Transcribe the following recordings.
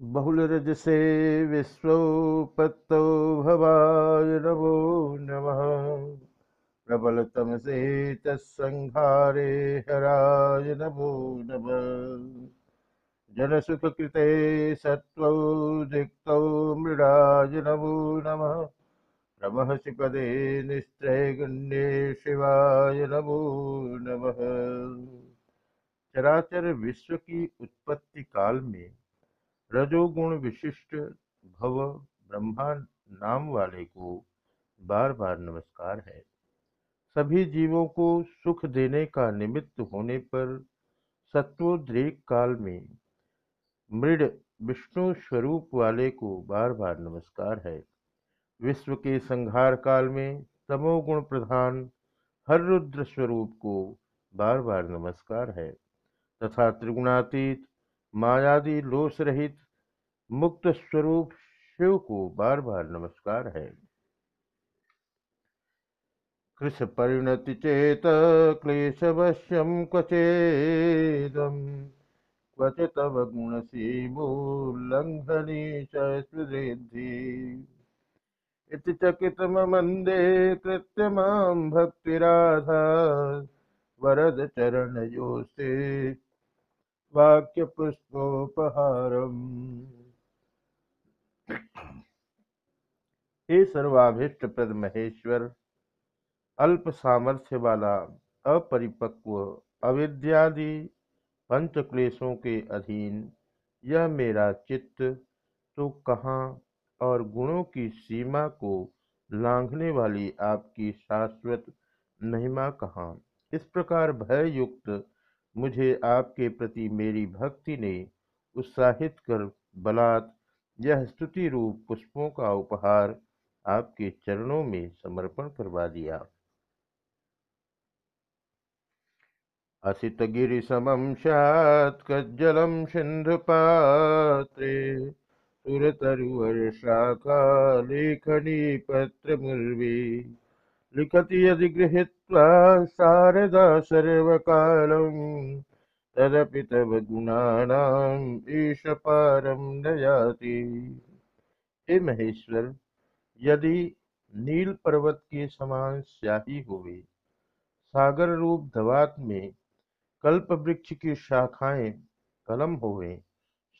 बहुलरजसे विश्वोपत्तौ भवाय नमो नमः। प्रबलतमसे तत्संहारे हराय नमो नमः। जनसुखकृते सत्त्वौ दिक्तौ मृडाय नमो नमः। प्रमहसि पदे निस्त्रैगुण्ये शिवाय नमो नमः। चराचर विश्व की उत्पत्ति काल में रजोगुण विशिष्ट भव ब्रह्मा नाम वाले को बार बार नमस्कार है। सभी जीवों को सुख देने का निमित्त होने पर सत्वोद्रेक काल में मृड विष्णु स्वरूप वाले को बार बार नमस्कार है। विश्व के संहार काल में तमोगुण प्रधान हर रुद्र स्वरूप को बार बार नमस्कार है। तथा त्रिगुणातीत, मायादि लोष रहित मुक्त स्वरूप शिव को बार बार नमस्कार है। कृष परिणति चेत क्लेशवश्यम क्वचेदम क्वच तव गुण सीमोल्लंघनी चुद्धि इति चकितममन्दे कृत्यमां भक्तिराधा, वरद चरणयोस्ते वाक्यपुष्पोपहारम्। हे सर्वाभिष्ट प्रद महेश्वर, अल्प सामर्थ्य वाला, अपरिपक्व, अविद्यादि पंच क्लेशों के अधीन, यह मेरा चित्त तो कहाँ और गुणों की सीमा को लांघने वाली आपकी शाश्वत महिमा कहाँ? इस प्रकार भय युक्त मुझे आपके प्रति मेरी भक्ति ने उत्साहित कर बलात् यह स्तुति रूप पुष्पों का उपहार आपके चरणों में समर्पण करवा दिया। असित गिरि समम स्यात् कज्जलम सिंधु पात्रे सुरतरुवर शाखा लेखनी पत्र मुर्वी लिखति यदि गृहीत्वा शारदा सर्वकालम् तदपि तव गुणानाम् ईश पारम न याति हे महेश्वर, यदि नील पर्वत के समान स्याही होवे सागर रूप धवात में कल्प वृक्ष की शाखाएँ कलम होवे,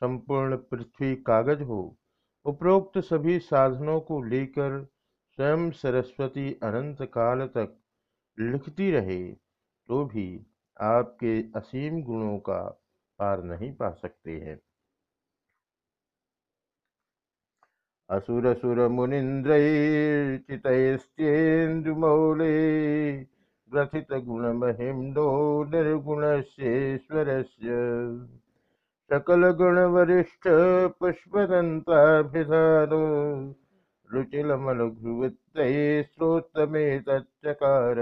संपूर्ण पृथ्वी कागज़ हो, उपरोक्त सभी साधनों को लेकर स्वयं सरस्वती अनंत काल तक लिखती रहे तो भी आपके असीम गुणों का पार नहीं पा सकते हैं। असुर सुर मुनिन्द्रैर्चितैश्चेन्दुमौले ग्रथित गुणमहिम्नो निर्गुणस्येश्वरस्य सकलगुणवरिष्ठ पुष्पदन्ताभिधानो रुचिलमलघ्रुवृत्तैः श्रोत्रमे तच्चकार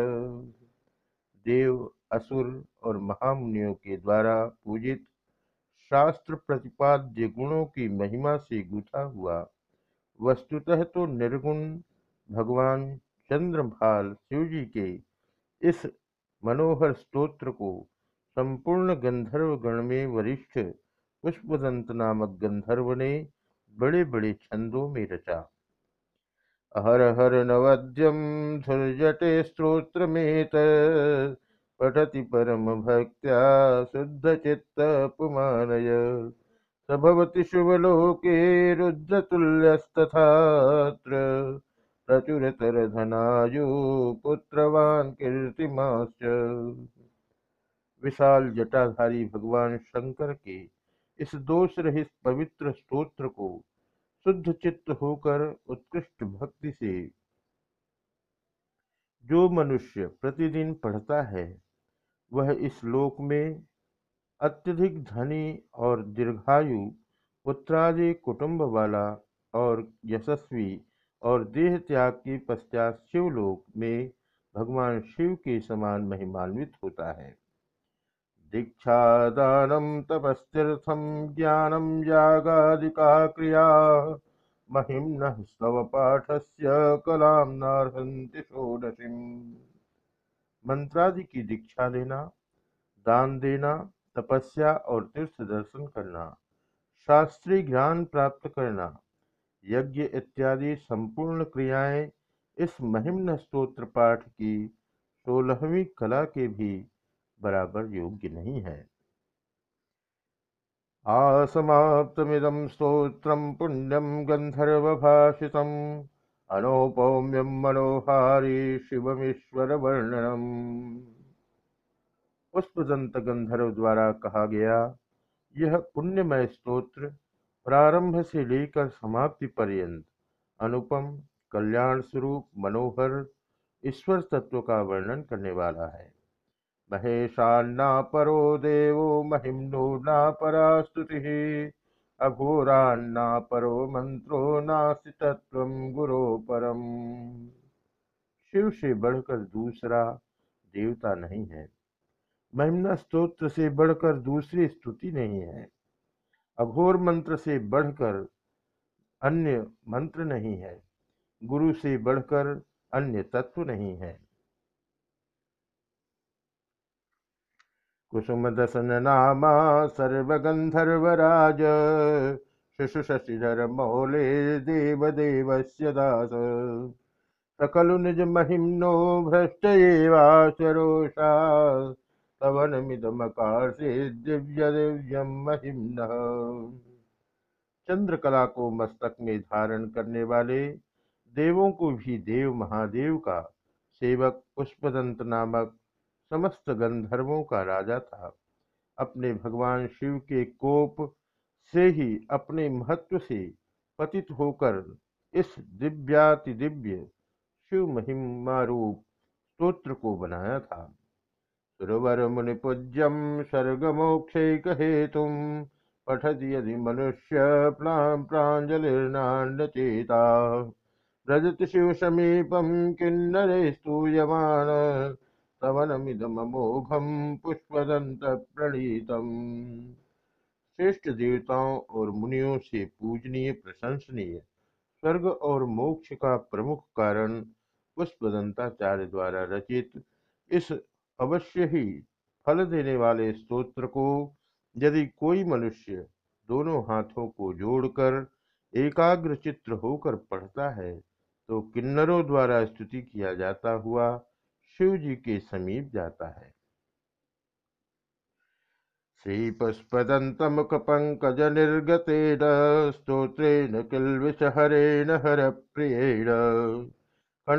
देव असुर और महामुनियों के द्वारा पूजित शास्त्र प्रतिपाद्य गुणों की महिमा से गुथा हुआ। वस्तुतः तो निर्गुण भगवान चंद्रभाल शिव जी के इस मनोहर स्तोत्र को संपूर्ण गंधर्व गण में वरिष्ठ पुष्पदंत नामक गंधर्व ने बड़े बड़े छंदों में रचा। हर हर नवद्यम धुर्जटे स्त्रोत्रमेत पठति परम भक्त्या शुद्ध चित्त पुमानय सभवति शुभलोके रुद्रतुल्यस्तथात्र। प्रचुरतर धनायु पुत्रवान कीर्तिमाश्च। विशाल जटाधारी भगवान शंकर के इस दोष रहित पवित्र स्तोत्र को शुद्ध चित्त होकर उत्कृष्ट भक्ति से जो मनुष्य प्रतिदिन पढ़ता है वह इस लोक में अत्यधिक धनी और दीर्घायु, पुत्रादि कुटुंब वाला और यशस्वी और देह त्याग के पश्चात शिवलोक में भगवान शिव के समान महिमान्वित होता है। दीक्षादानं तपस्तीर्थं ज्ञानं यागादिका क्रिया, महिम्नः स्तवपाठस्य कलां नार्हन्ति षोडशीम्। मंत्रादि की दीक्षा लेना, दान देना, तपस्या और तीर्थ दर्शन करना, शास्त्रीय ज्ञान प्राप्त करना, यज्ञ इत्यादि संपूर्ण क्रियाएँ इस महिम्न स्त्रोत्र पाठ की सोलहवीं कला के भी बराबर योग्य नहीं है। आसमाप्तमिदं स्तोत्रं पुण्यं गन्धर्वभाषितम्। अनौपौम्यं मनोहारी शिवमीश्वरवर्णनम्। पुष्पदंत गंधर्व द्वारा कहा गया, यह पुण्यमय स्तोत्र प्रारंभ से लेकर समाप्ति पर्यंत अनुपम कल्याण स्वरूप मनोहर, ईश्वर तत्व का वर्णन करने वाला है। महेशान्ना परो देवो, महिम्नो ना परा स्तुति अघोरान्ना परो मंत्रो नास्ति तत्व गुरो परम। शिव से बढ़कर दूसरा देवता नहीं है। महिमना स्तोत्र से बढ़कर दूसरी स्तुति नहीं है। अघोर मंत्र से बढ़कर अन्य मंत्र नहीं है। गुरु से बढ़कर अन्य तत्व नहीं है। कुसुम दसन नामा सर्वगंधर्वराज शिशु शशिधर मौले देव देवस्य दास सकलु निज महिम्नो भ्रष्ट एवाचरोषा से दिव्य दिव्यम महिम्न चंद्रकला को मस्तक में धारण करने वाले देवों को भी देव महादेव का सेवक पुष्पदंत नामक समस्त गंधर्वों का राजा था। अपने भगवान शिव के कोप से ही अपने महत्व से पतित होकर इस दिव्याति दिव्य शिव महिमा रूप स्त्रोत्र को बनाया था। सुरवर मुनि पूज्यम सर्ग मोक्षेक हेतु पठति यदि मनुष्य प्राजलिर्नान्य चेता। व्रजति शिव समीपम किन्नरे स्तूयमान सवनमिदमोघम पुष्पदंत प्रणीतम श्रेष्ठ देवताओं और मुनियों से पूजनीय, प्रशंसनीय, स्वर्ग और मोक्ष का प्रमुख कारण पुष्पदंताचार्य द्वारा रचित इस अवश्य ही फल देने वाले स्तोत्र को यदि कोई मनुष्य दोनों हाथों को जोड़कर एकाग्र चित्र होकर पढ़ता है तो किन्नरों द्वारा स्तुति किया जाता हुआ शिव जी के समीप जाता है। श्री पुष्पदंत मुख पंकज निर्गतेन स्त्रोत्रेण किल्विष हरेण हर प्रियेण